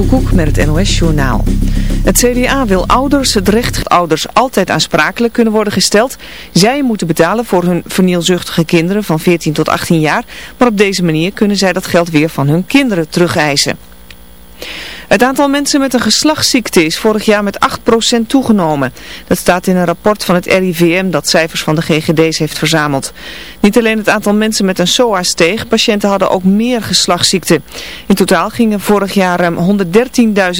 Koekoek met het NOS Journaal. Het CDA wil ouders het recht dat ouders altijd aansprakelijk kunnen worden gesteld. Zij moeten betalen voor hun vernielzuchtige kinderen van 14 tot 18 jaar. Maar op deze manier kunnen zij dat geld weer van hun kinderen terugeisen. Het aantal mensen met een geslachtsziekte is vorig jaar met 8% toegenomen. Dat staat in een rapport van het RIVM dat cijfers van de GGD's heeft verzameld. Niet alleen het aantal mensen met een SOA steeg, patiënten hadden ook meer geslachtsziekten. In totaal gingen vorig jaar ruim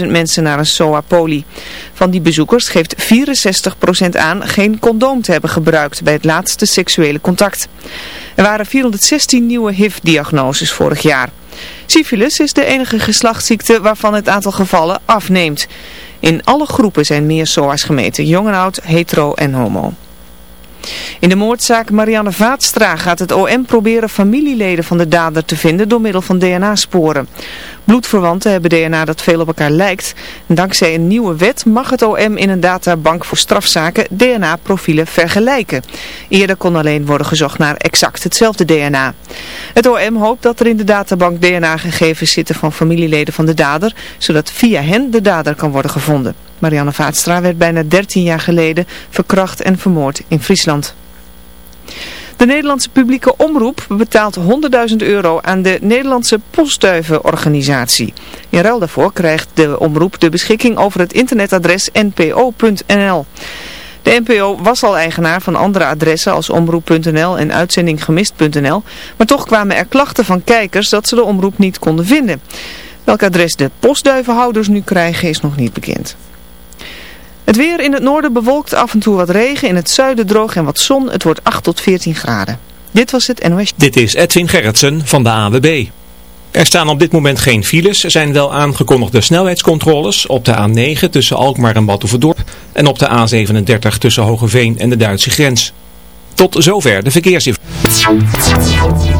113.000 mensen naar een SOA-poli. Van die bezoekers geeft 64% aan geen condoom te hebben gebruikt bij het laatste seksuele contact. Er waren 416 nieuwe HIV-diagnoses vorig jaar. Syphilis is de enige geslachtsziekte waarvan het aantal gevallen afneemt. In alle groepen zijn meer SOA's gemeten, jong en oud, hetero en homo. In de moordzaak Marianne Vaatstra gaat het OM proberen familieleden van de dader te vinden door middel van DNA-sporen. Bloedverwanten hebben DNA dat veel op elkaar lijkt. dankzij een nieuwe wet mag het OM in een databank voor strafzaken DNA-profielen vergelijken. Eerder kon alleen worden gezocht naar exact hetzelfde DNA. Het OM hoopt dat er in de databank DNA-gegevens zitten van familieleden van de dader, zodat via hen de dader kan worden gevonden. Marianne Vaatstra werd bijna 13 jaar geleden verkracht en vermoord in Friesland. De Nederlandse publieke omroep betaalt 100.000 euro aan de Nederlandse postduivenorganisatie. In ruil daarvoor krijgt de omroep de beschikking over het internetadres npo.nl. De NPO was al eigenaar van andere adressen als omroep.nl en uitzendinggemist.nl, maar toch kwamen er klachten van kijkers dat ze de omroep niet konden vinden. Welk adres de postduivenhouders nu krijgen is nog niet bekend. Het weer in het noorden bewolkt af en toe wat regen, in het zuiden droog en wat zon. Het wordt 8 tot 14 graden. Dit was het NOS. Dit is Edwin Gerritsen van de AWB. Er staan op dit moment geen files. Er zijn wel aangekondigde snelheidscontroles op de A9 tussen Alkmaar en Batuverdorp en op de A37 tussen Hogeveen en de Duitse grens. Tot zover de verkeersinformatie.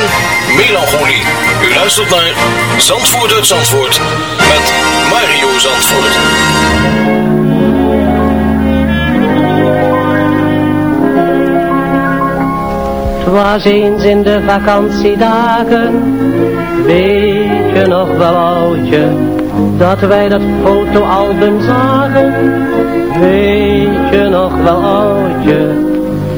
melancholie. U luistert naar Zandvoort uit Zandvoort met Mario Zandvoort. Het was eens in de vakantiedagen, weet je nog wel oudje, dat wij dat fotoalbum zagen, weet je nog wel oudje.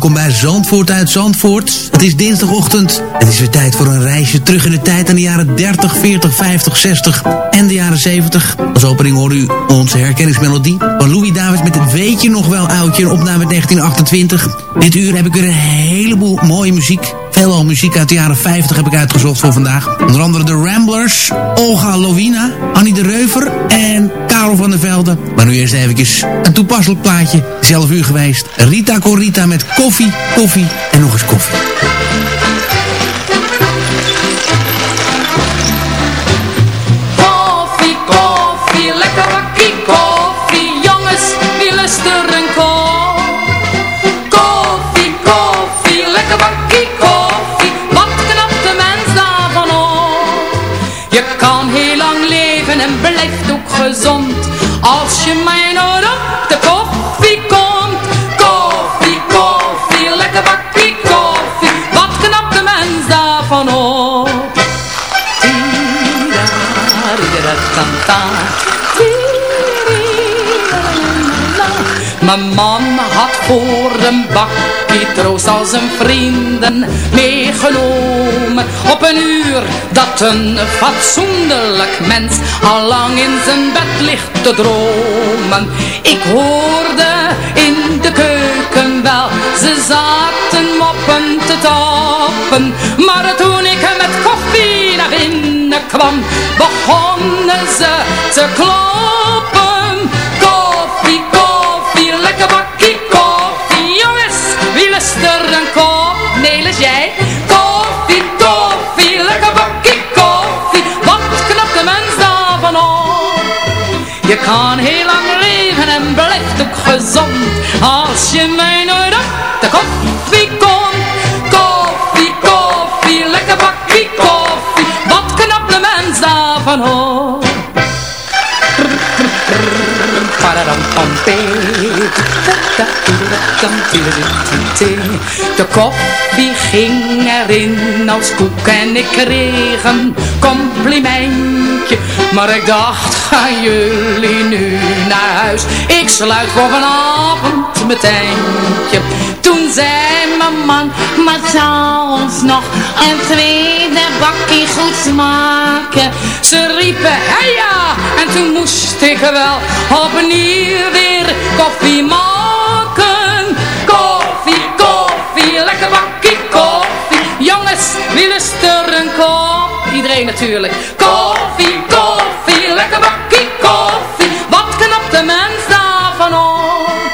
Welkom bij Zandvoort uit Zandvoort. Het is dinsdagochtend. Het is weer tijd voor een reisje terug in de tijd aan de jaren 30, 40, 50, 60 en de jaren 70. Als opening hoor u onze herkenningsmelodie van Louis Davids met een weetje nog wel oudje, een opname uit 1928. Dit uur heb ik weer een heleboel mooie muziek. Veelal muziek uit de jaren 50 heb ik uitgezocht voor vandaag. Onder andere de Ramblers, Olga Lovina, Annie de Reuver en Karel van der Velde. Maar nu eerst eventjes een toepasselijk plaatje. Zelf uur geweest. Rita Corita met koffie, koffie en nog eens. Koffie, Mijn man had voor een bakje troost al zijn vrienden meegenomen. Op een uur dat een fatsoenlijk mens al lang in zijn bed ligt te dromen. Ik hoorde in de keuken wel, ze zaten moppen te tappen. Maar toen ik met koffie naar binnen kwam, begonnen ze te kloppen kan heel lang leven en blijft ook gezond. Als je mij De koffie ging erin als koek en ik kreeg een complimentje. Maar ik dacht, gaan jullie nu naar huis? Ik sluit voor vanavond mijn tentje. Toen zei mijn man, maar zou ons nog een tweede bakje goed smaken? Ze riepen, ja, en toen moest ik wel opnieuw weer koffie maken. Koffie, koffie, lekker bakje koffie. Jongens, wie lust er een kop? Iedereen natuurlijk. Koffie, koffie, lekker bakje koffie. Wat knapt de mens daarvan op?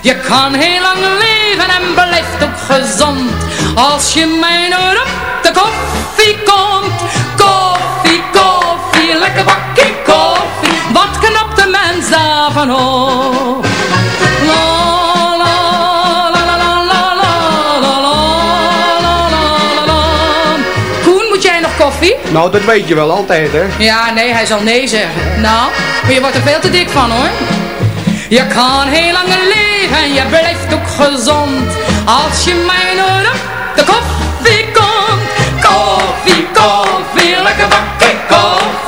Je kan heel lang leven en blijft ook gezond. Als je mij nooit op de koffie komt. Koffie, koffie, lekker bakje koffie. Wat knapt de mens daarvan op? Koffie? Nou, dat weet je wel altijd, hè? Ja, nee, hij zal nee zeggen. Nou, maar je wordt er veel te dik van, hoor. Je kan heel lang leven en je blijft ook gezond. Als je mij op de koffie komt. Koffie, koffie, lekker bakje koffie.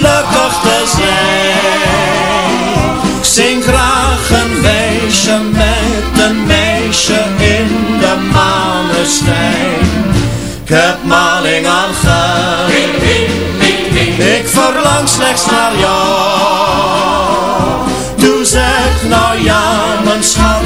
gelukkig te zijn. Ik zing graag een weesje met een meisje in de maneschijn. Ik heb maling aan geld. Ik verlang slechts naar jou. Doe zeg nou ja mijn schat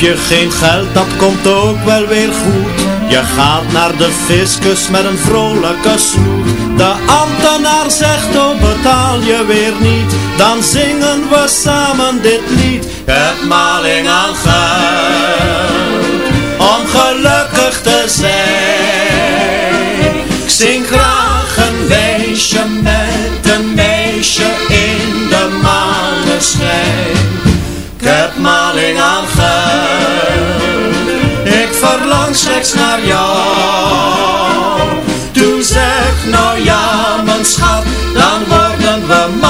je geen geld dat komt ook wel weer goed je gaat naar de fiscus met een vrolijke snoet. De ambtenaar zegt, oh betaal je weer niet. Dan zingen we samen dit lied. Heb maling aan geld, om gelukkig te zijn. Ik zing graag een weesje met een meisje in de maneschijn. Ik heb maling aan geld. Ik verlang slechts naar jou Doe zeg nou ja mijn schat Dan worden we man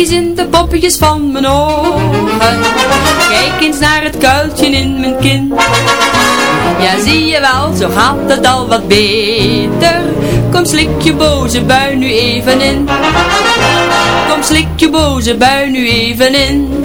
Kijk eens in de poppetjes van mijn ogen. Kijk eens naar het kuiltje in mijn kin. Ja, zie je wel, zo gaat het al wat beter. Kom, slik je boze bui nu even in. Kom, slik je boze bui nu even in.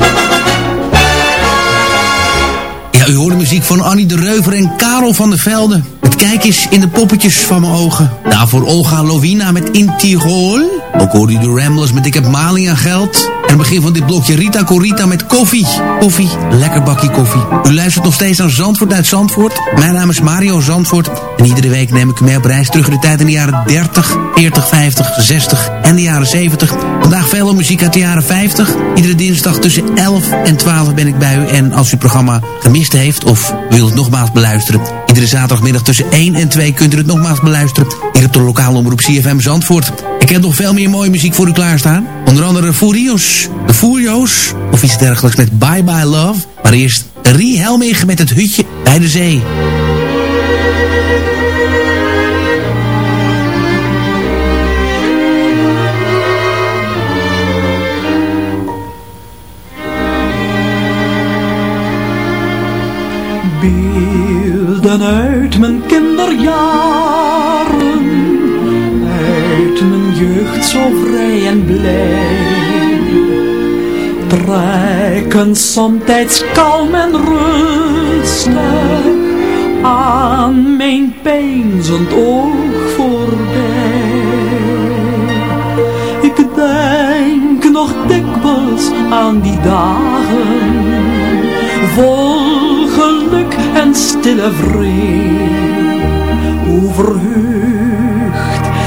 Ja, u hoort de muziek van Annie de Reuver en Karel van der Velde. Met kijk eens in de poppetjes van mijn ogen. Daarvoor Olga Lovina met In Tirol. Ook hoorde u de Ramblers met Ik heb maling aan geld. En begin van dit blokje Rita Corita met koffie. Koffie, lekker bakje koffie. U luistert nog steeds aan Zandvoort uit Zandvoort. Mijn naam is Mario Zandvoort. En iedere week neem ik u mee op reis terug in de tijd in de jaren 30, 40, 50, 60 en de jaren 70. Vandaag veel muziek uit de jaren 50. Iedere dinsdag tussen 11 en 12 ben ik bij u. En als u het programma gemist heeft of wilt het nogmaals beluisteren... Iedere zaterdagmiddag tussen 1 en 2 kunt u het nogmaals beluisteren. Hier op de lokale omroep CFM Zandvoort. Ik heb nog veel meer mooie muziek voor u klaarstaan. Onder andere Furios, de Furio's of iets dergelijks met Bye Bye Love. Maar eerst Rie met het hutje bij de zee. Beelden uit mijn kinderjaren, mijn jeugd zo vrij en blij. Trekken somtijds kalm en rustig mijn peinzend oog voorbij. Ik denk nog dikwijls aan die dagen, vol geluk en stille vrede.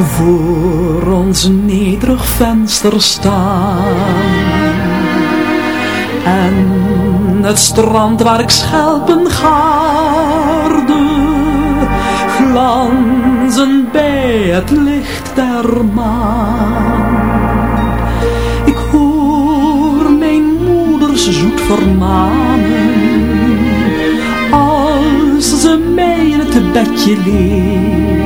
voor ons nederig venster staan. En het strand waar ik schelpen gaarde, glanzen bij het licht der maan. Ik hoor mijn moeders zoet vermanen, als ze mij in het bedje leert.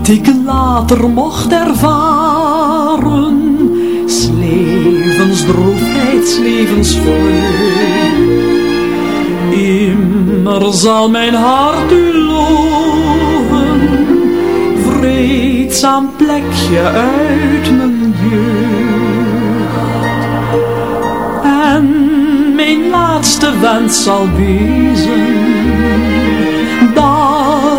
Wat ik later mocht ervaren, levensdroefheid, levensvreugd. Immer zal mijn hart u loven, vreedzaam plekje uit mijn jeugd. En mijn laatste wens zal wezen,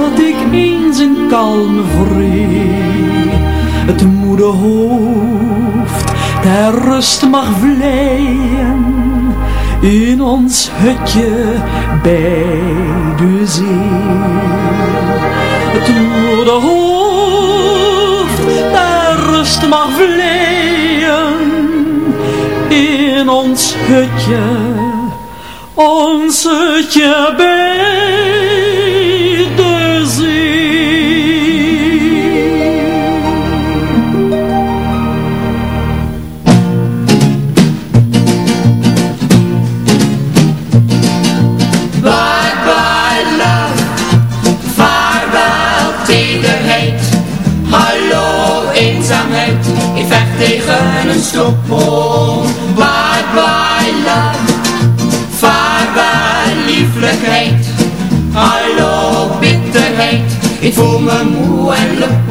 dat ik eens in kalme vrede het moede hoofd ter rust mag vleien. In ons hutje bij de zee. Het moede hoofd ter rust mag vleien. In ons hutje, ons hutje bij een stopbom. Bye bye love, vaarwel lieflijkheid. Hallo bitterheid, ik voel me moe en lepom.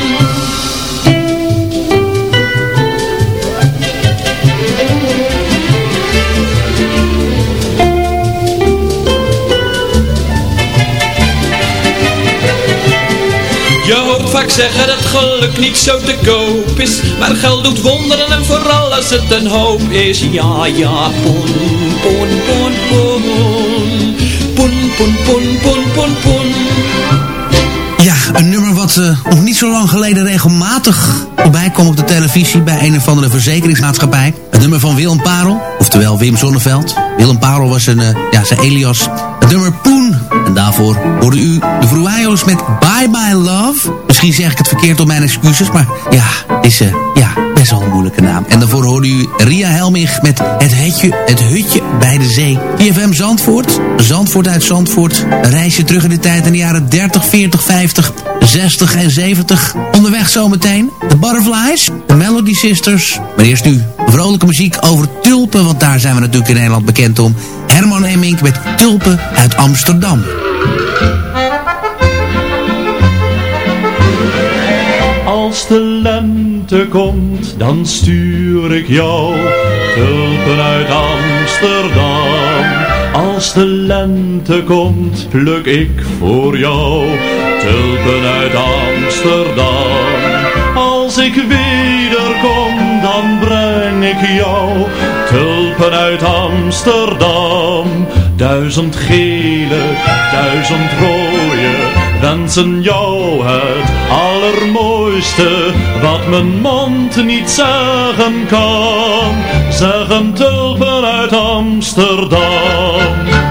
Vaak zeggen dat geluk niet zo te koop is Maar geld doet wonderen en vooral als het een hoop is Ja, ja, poen, poen, poen, poen Poen, poen, poen, poen, poen, Ja, een nummer wat eh, nog niet zo lang geleden regelmatig voorbij kwam op de televisie bij een of andere verzekeringsmaatschappij. Het nummer van Willem Parel, oftewel Wim Zonneveld. Willem Parel was een, eh, ja, zijn alias. Het nummer Poen. En daarvoor hoorde u de Vroeio's met Bye Bye Love. Misschien zeg ik het verkeerd op mijn excuses, maar ja, is eh, ja, best wel een moeilijke naam. En daarvoor hoorde u Ria Helmich met Het Hutje, het hutje bij de Zee. IFM Zandvoort, Zandvoort uit Zandvoort. Een reisje terug in de tijd in de jaren 30, 40, 50, 60 en 70. Onderweg zometeen de Butterflies, de Melody Sisters. Maar eerst nu vrolijke muziek over tulpen, want daar zijn we natuurlijk in Nederland bekend om. Herman Hemming met Tulpen uit Amsterdam. Als de lente komt, dan stuur ik jou tulpen uit Amsterdam. Als de lente komt, pluk ik voor jou tulpen uit Amsterdam. Als ik wederkom, dan ik jou tulpen uit Amsterdam. Duizend gele, duizend rode, wensen jou het allermooiste wat mijn mond niet zeggen kan. Zeggen tulpen uit Amsterdam.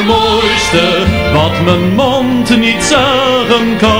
allermooiste, wat mijn mond niet zeggen kan.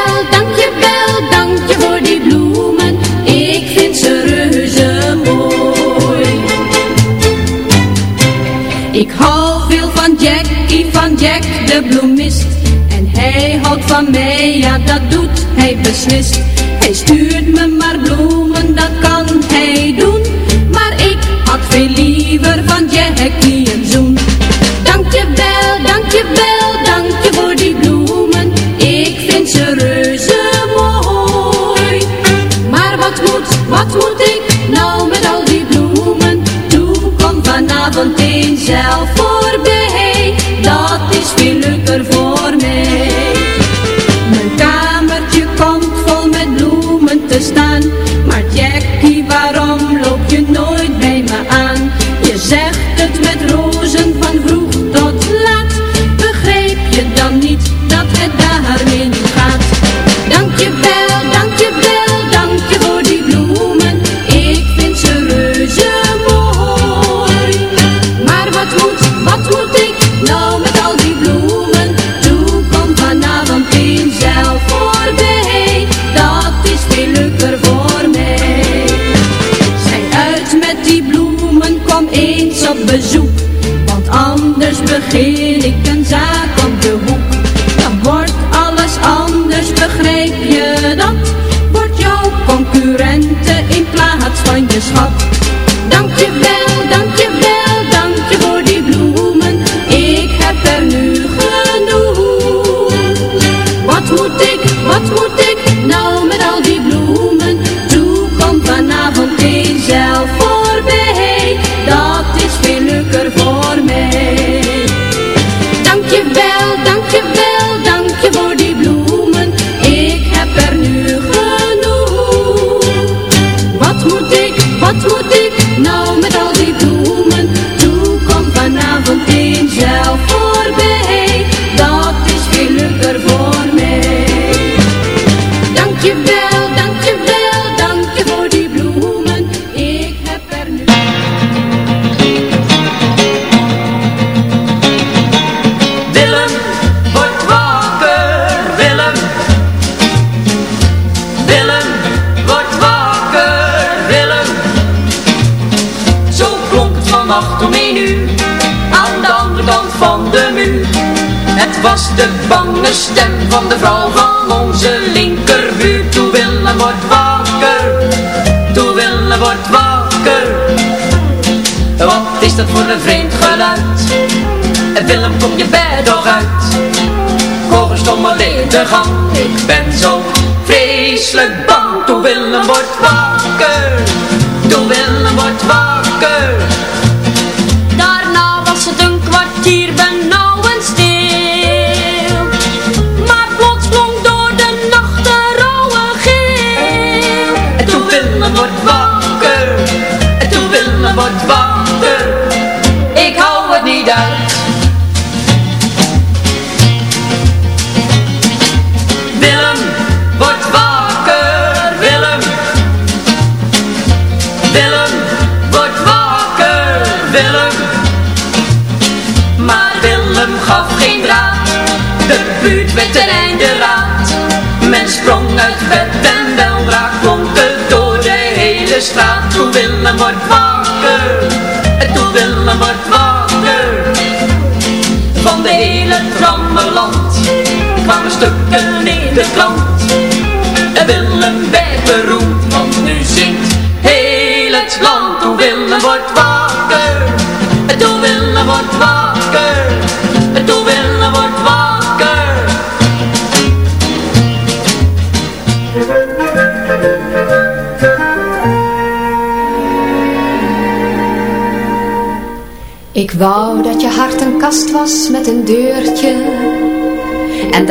de bloemist. En hij houdt van mij, ja dat doet hij beslist. Hij stuurt me maar bloemen, dat kan hij doen. Maar ik had veel liever van Jackie een zoen. Dankjewel, dankjewel, dankje voor die bloemen. Ik vind ze reuze mooi. Maar wat moet, wat moet ik nou met al die bloemen? Toe kom vanavond eens zelf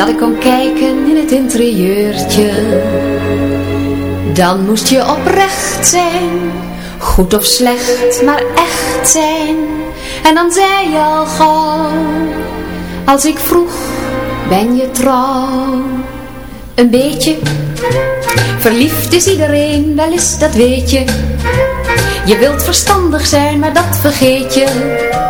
dat ik kon kijken in het interieurtje. Dan moest je oprecht zijn Goed of slecht, maar echt zijn. En dan zei je al gauw Als ik vroeg, ben je trouw? Een beetje. Verliefd is iedereen, wel eens dat weet je. Je wilt verstandig zijn, maar dat vergeet je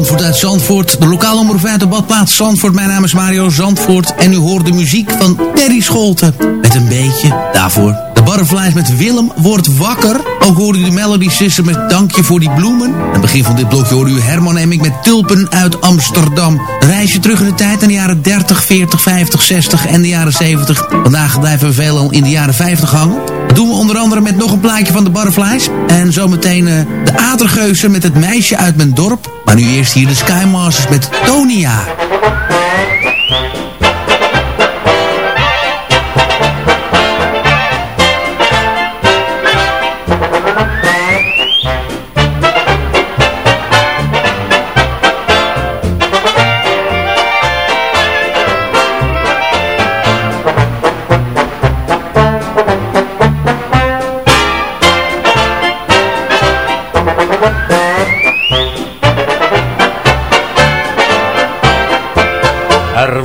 Zandvoort uit Zandvoort, de lokale omroep uit de badplaats Zandvoort. Mijn naam is Mario Zandvoort en u hoort de muziek van Terry Scholten. Met een beetje daarvoor. De Butterflies met Willem wordt wakker. Ook hoorde u de Melody Sister met Dankje voor die bloemen. Aan het begin van dit blokje hoorde u Herman Emmink met Tulpen uit Amsterdam. Een reisje terug in de tijd aan de jaren 30, 40, 50, 60 en de jaren 70. Vandaag blijven we veelal in de jaren 50 hangen. Dat doen we onder andere met nog een plaatje van de Butterflies. En zometeen uh, de Atergeuzen met het meisje uit mijn dorp. Maar nu eerst hier de Skymasters met Tonia.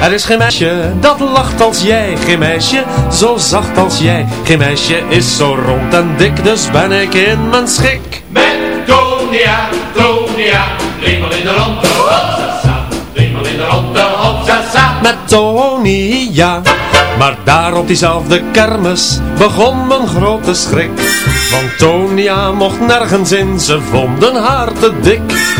Er is geen meisje dat lacht als jij, geen meisje zo zacht als jij. Geen meisje is zo rond en dik, dus ben ik in mijn schik. Met Tonia, Tonia, driemaal in de ronde, hopsasa. Driemaal in de ronde, hopsasa. Met Tony, ja. Maar daar op diezelfde kermis begon mijn grote schrik. Want Tonia mocht nergens in, ze vonden haar te dik.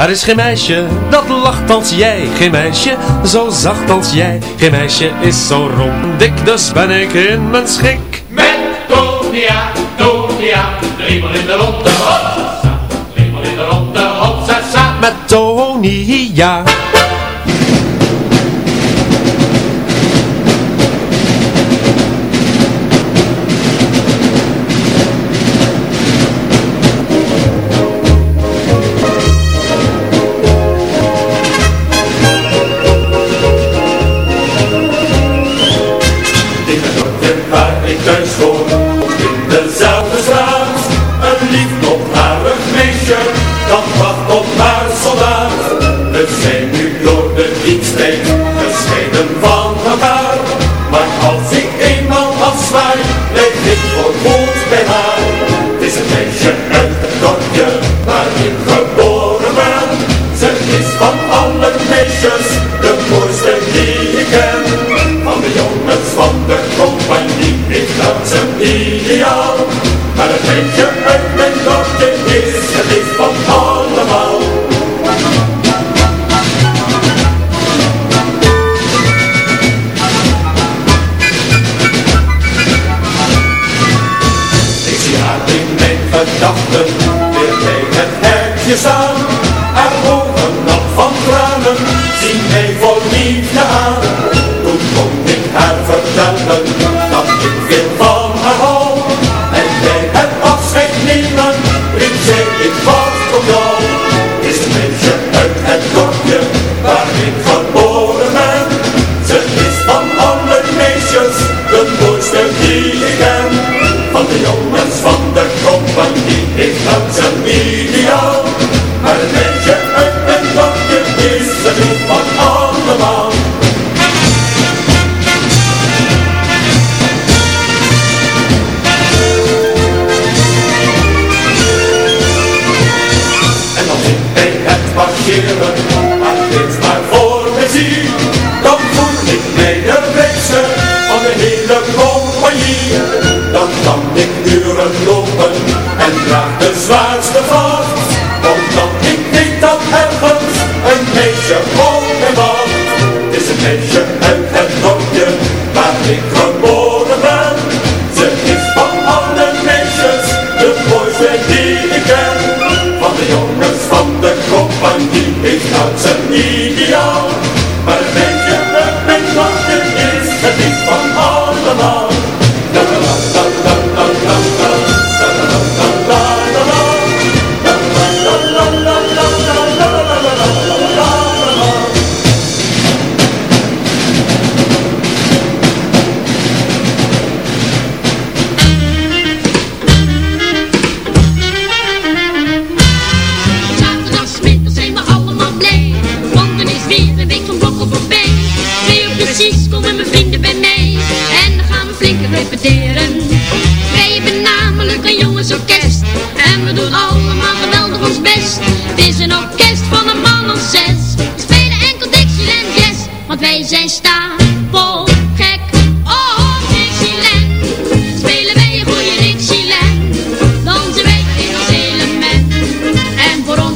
Er is geen meisje dat lacht als jij, geen meisje zo zacht als jij. Geen meisje is zo rond en dik, dus ben ik in mijn schik. Met Tonia, Tonia, driemaal in de ronde, hopsasa. Driemaal in de ronde, hopsasa. Met Tony, ja. In de jongens van de compagnie, ik laat ze media.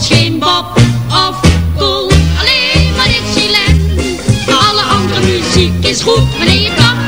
geen Bob of Cool, alleen maar Dixieland. Alle andere muziek is goed wanneer je kan.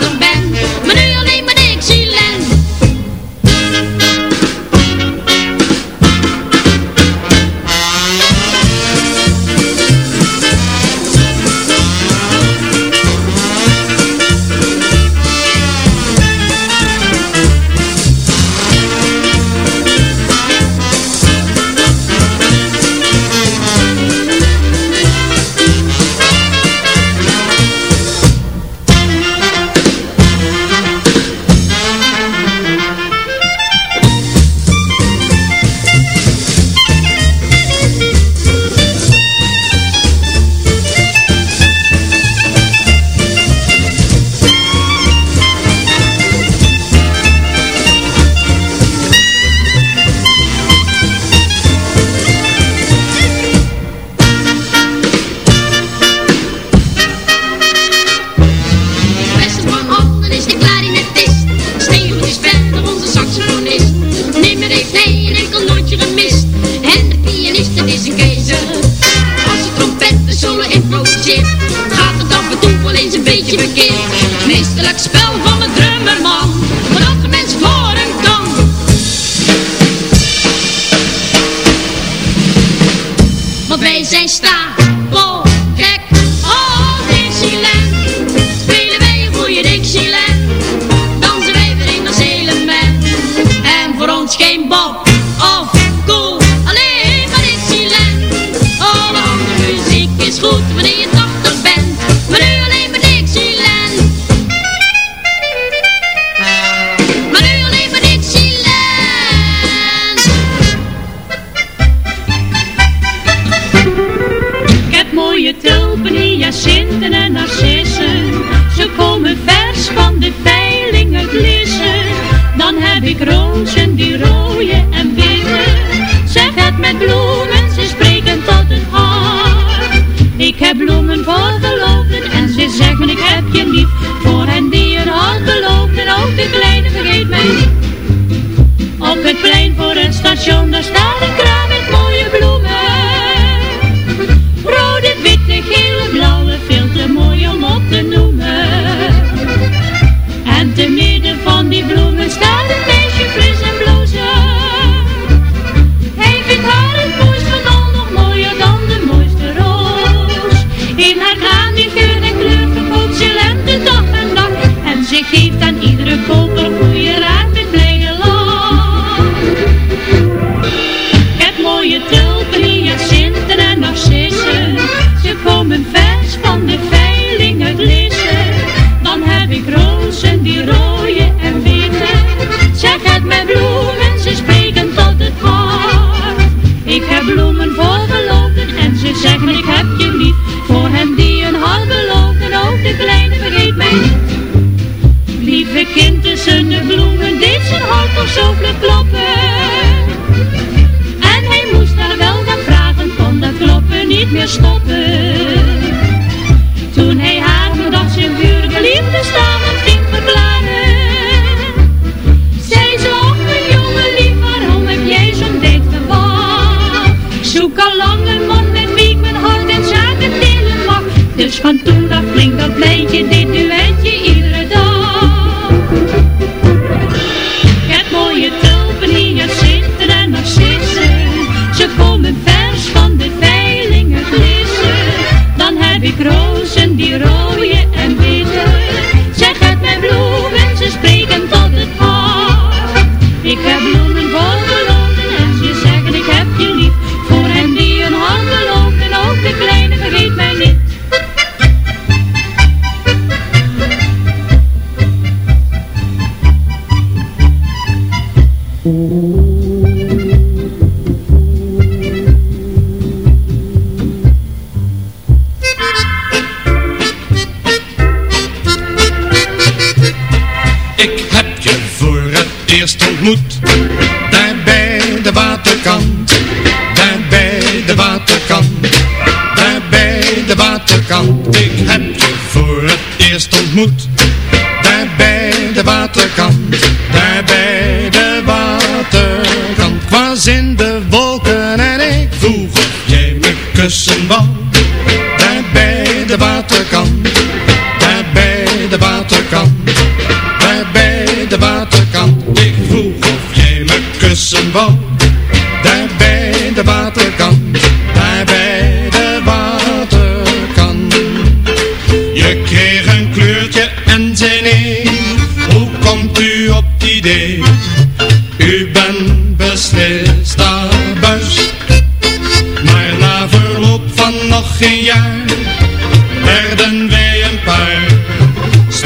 Dus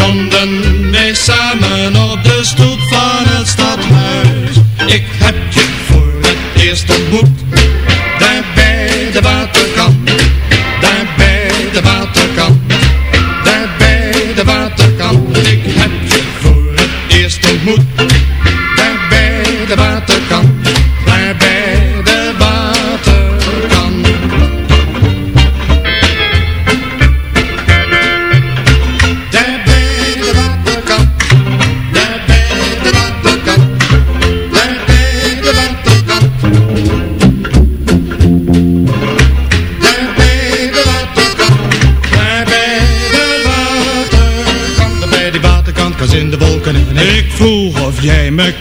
stonden wij samen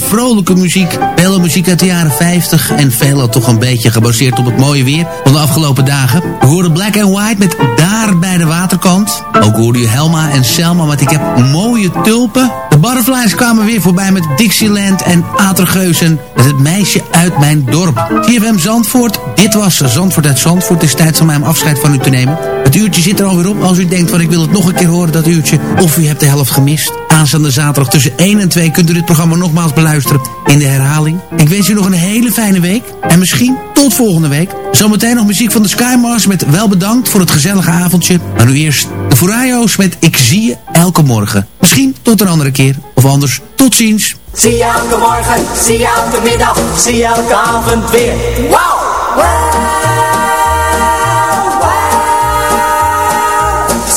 vrolijke muziek. Veel muziek uit de jaren 50 en veel toch een beetje gebaseerd op het mooie weer van de afgelopen dagen. We hoorden Black and White met Daar bij de waterkant. Ook hoorde u Helma en Selma met Ik heb mooie tulpen. De Butterflies kwamen weer voorbij met Dixieland en Atergeuzen met het meisje uit mijn dorp. CFM Zandvoort, dit was Zandvoort uit Zandvoort. Het is tijd om mij om afscheid van u te nemen. Het uurtje zit er alweer op. Als u denkt van ik wil het nog een keer horen, dat uurtje. Of u hebt de helft gemist. Aanstaande zaterdag tussen 1 en 2 kunt u dit programma nogmaals beluisteren in de herhaling. Ik wens u nog een hele fijne week. En misschien tot volgende week. Zometeen nog muziek van de Skymars met wel bedankt voor het gezellige avondje. Maar nu eerst de Furayos met Ik zie je elke morgen. Misschien tot een andere keer. Of anders, tot ziens. Zie je elke morgen, zie je elke middag, zie je elke avond weer. Wauw!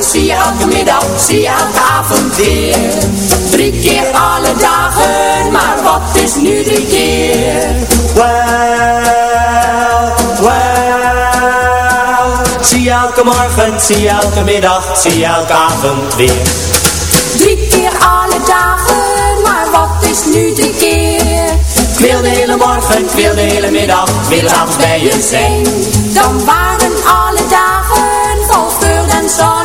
zie elke middag, zie elke avond weer. Drie keer alle dagen, maar wat is nu drie keer? Well, well. Zie elke morgen, zie elke middag, zie elke avond weer. Drie keer alle dagen, maar wat is nu drie keer? Ik wil de hele morgen, ik wil de hele middag, ik wil avonds bij je zijn. Dan waren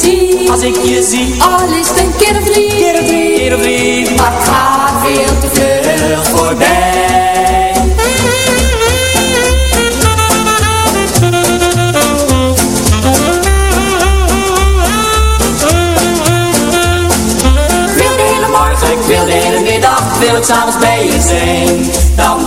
zie, als ik je zie. Al is het een keer of drie, keer of drie, keer of drie. Maar het gaat veel te vlug voorbij. Ik wil de hele morgen, ik wil de hele middag, wil ik s'avonds bij je zijn. Dan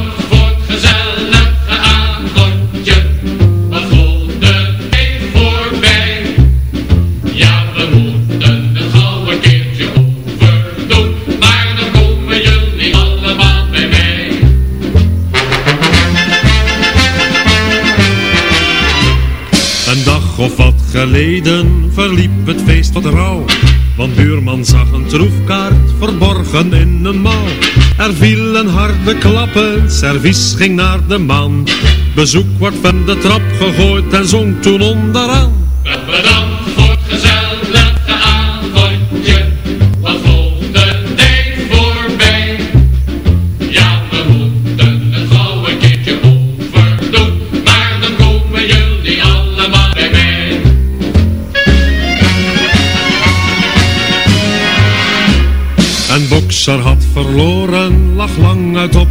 geleden verliep het feest wat rauw. Want buurman zag een troefkaart verborgen in een mouw. Er vielen harde klappen, servies ging naar de man. Bezoek wordt van de trap gegooid en zong toen onderaan.